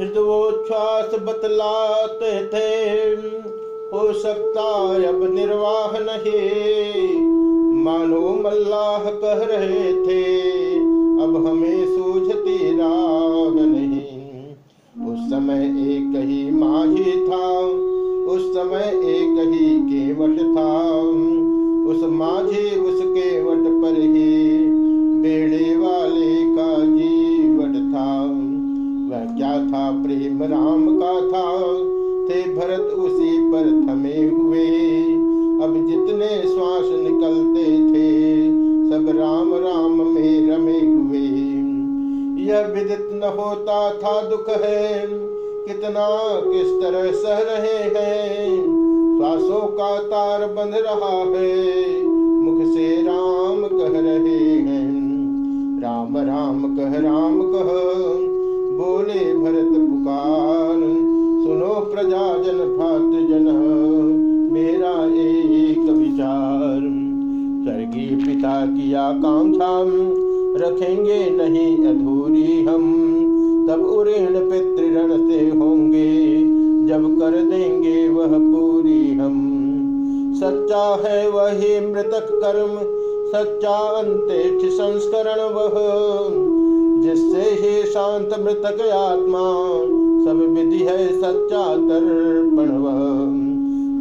हृदयोच्छ्वास बतलाते थे। हो सकता अब निर्वाह नहीं। मानो मल्लाह कह रहे थे, अब हमें सूझती राग नहीं। उस समय एक ही माझी था, उस समय एक ही केवट था। उस माझी उस केवट पर ही बेड़े राम का था, थे भरत उसी पर थमे हुए। अब जितने श्वास निकलते थे, सब राम राम में रमे हुए। यह विदित न होता था दुख है, कितना किस तरह सह रहे हैं। श्वासों का तार बंध रहा है, मुख से राम कह रहे हैं। राम राम कह राम कह। की आकांक्षा रखेंगे नहीं अधूरी हम। तब उऋण पितृण से होंगे, जब कर देंगे वह पूरी हम। सच्चा है वही मृतक कर्म, सच्चा अंत्येक्ष संस्करण वह। जिससे ही शांत मृतक आत्मा, सब विधि है सच्चा तर्पण वह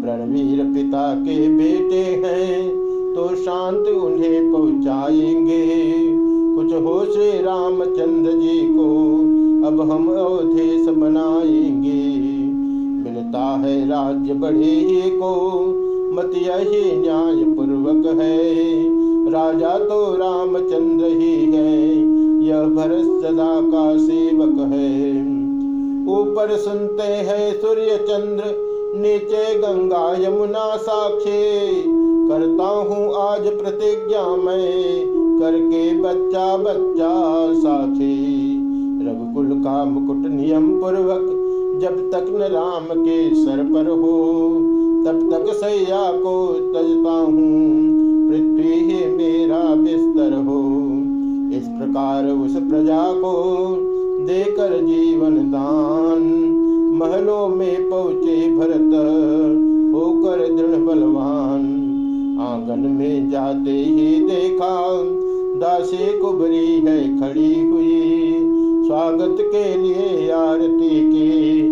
रणवीर पिता के बेटे हैं तो शांत उन्हें पहुंचाएँगे। कुछ हो श्री रामचंद्र जी को, अब हम अवधेश बनाएँगे। मिलता है राज्य बढ़े ही को, मत यही न्याय पूर्वक है। राजा तो रामचंद्र ही है, यह भरत सदा का सेवक है। ऊपर सुनते हैं सूर्य चंद्र नीचे गंगा यमुना साक्षी। करता हूँ आज प्रतिज्ञा मैं करके बच्चा बच्चा साथी। रघुकुल का मुकुट नियम पूर्वक जब तक न राम के सर पर हो, तब तक सैया को तजता हूँ, पृथ्वी ही मेरा बिस्तर हो। इस प्रकार उस प्रजा को देकर जीवन दान, महलों में पहुँचे भरत होकर दृढ़ बलवान। में जाते ही देखा, दासी कुबरी है खड़ी हुई। स्वागत के लिए आरती की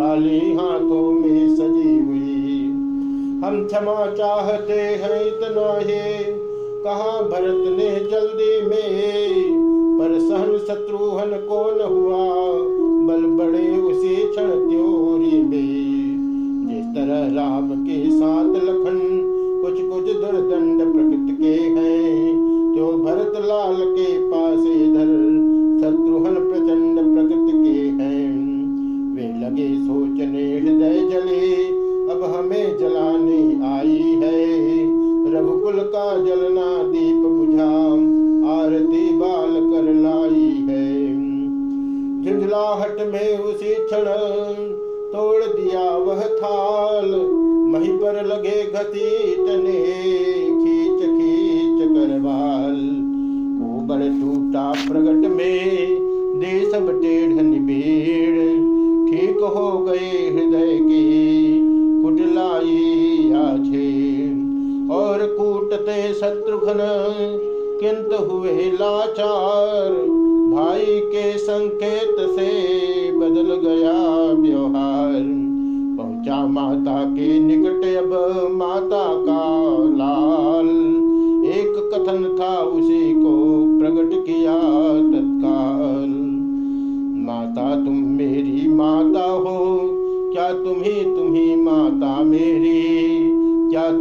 थाली हाथों में सजी हुई। हम क्षमा चाहते हैं इतना ही, कहा भरत ने जल्दी में पर सहन शत्रुहन कौन हुआ? बल बड़े टूटा प्रगट में दे सब टेढ़ निबेड़। ठीक हो गए हृदय की कुटलाई आछे और कूटते शत्रुघ्न, किंतु हुए लाचार। भाई के संकेत से बदल गया व्यवहार। पहुँचा माता के निकट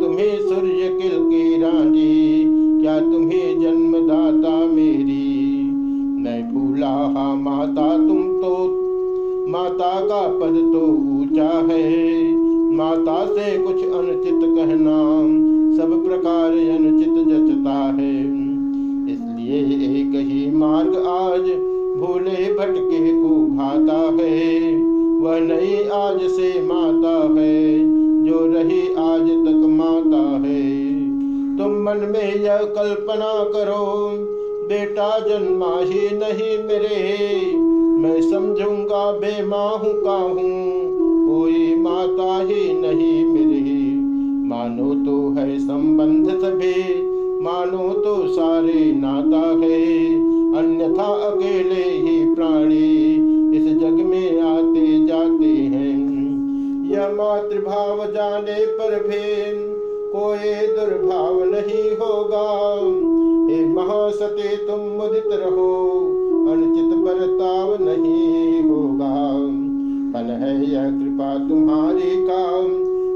तुम्हें सूर्य किल की रानी, क्या तुम्हें जन्मदाता मेरी? मैं भूला हा माता, तुम तो माता का पद तो ऊँचा है। माता से कुछ अनुचित कहना सब प्रकार अनुचित जचता है। इसलिए एक ही मार्ग आज भूले भटके को भाता है। वह नहीं आज से माता है। मन में यह कल्पना करो, बेटा जन्मा ही नहीं मेरे। मैं समझूँगा, बेमाहू का हूँ कोई माता ही नहीं मेरी। मानो तो है संबंध सभी, मानो तो सारे नाता है। अन्यथा अकेले ही प्राणी इस जग में आते जाते हैं। यह मातृभाव जाने पर भी कोई दुर्भाव नहीं होगा। हे महासते, तुम मुदित रहो, अनुचित बर्ताव नहीं होगा। फल है यह कृपा तुम्हारी काम,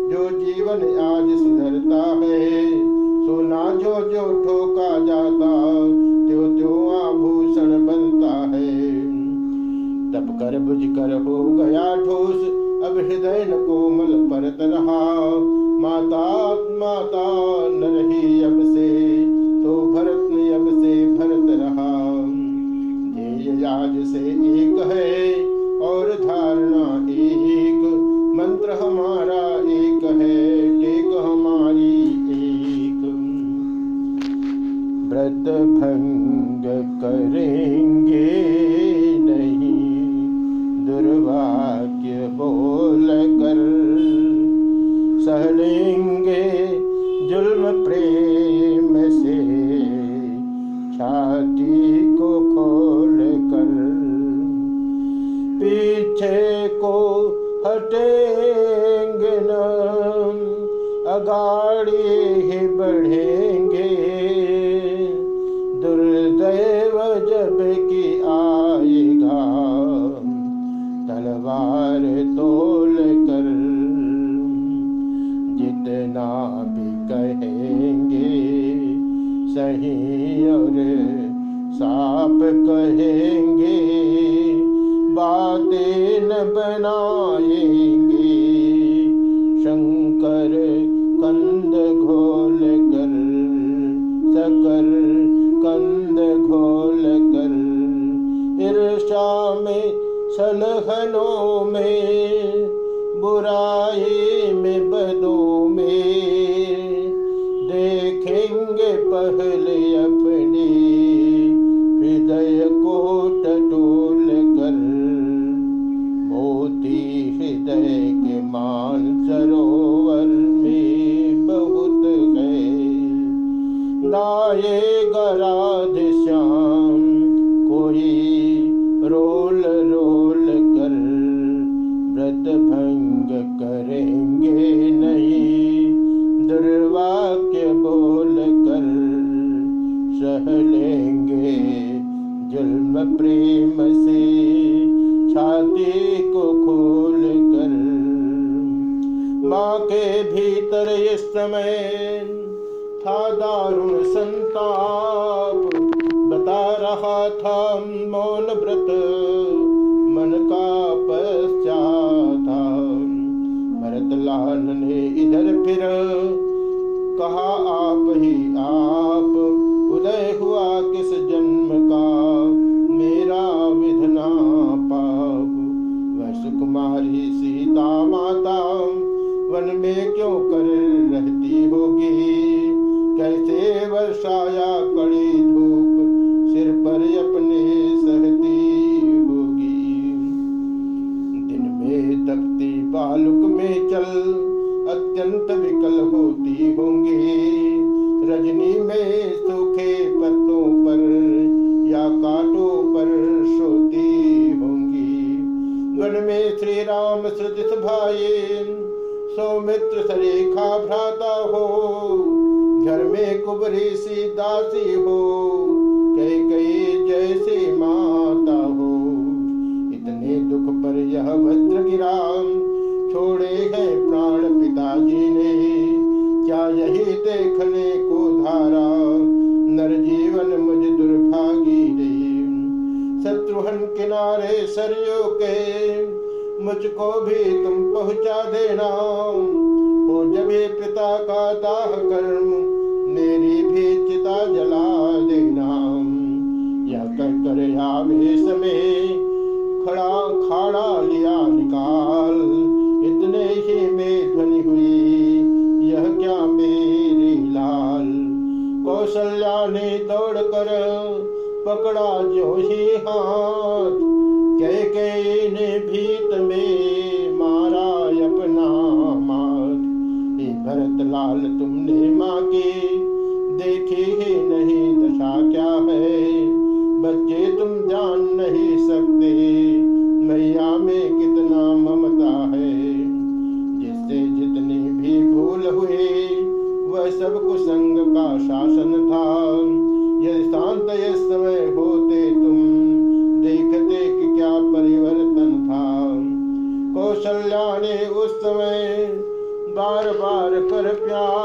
जो जीवन आज सुधरता है। सोना जो जो जुल्म प्रेम से छाती को खोल कर पीछे को हटेंगे न अगाड़ी ही बढ़ेंगे। दुर्दैव जब की देखेंगे पहले अपने हृदय को माँ के भीतर इस समय था दारुण संताप। सौमित्र सरेखा भ्राता हो, घर में कुबरी सी दासी हो, कई कई जैसे माता हो। इतने दुख पर यह वज्र गिरा छोड़े हैं प्राण पिताजी ने। क्या यही देखने मुझको भी तुम पहुँचा देना। हो जबे पिता का दाह कर्म। प्यार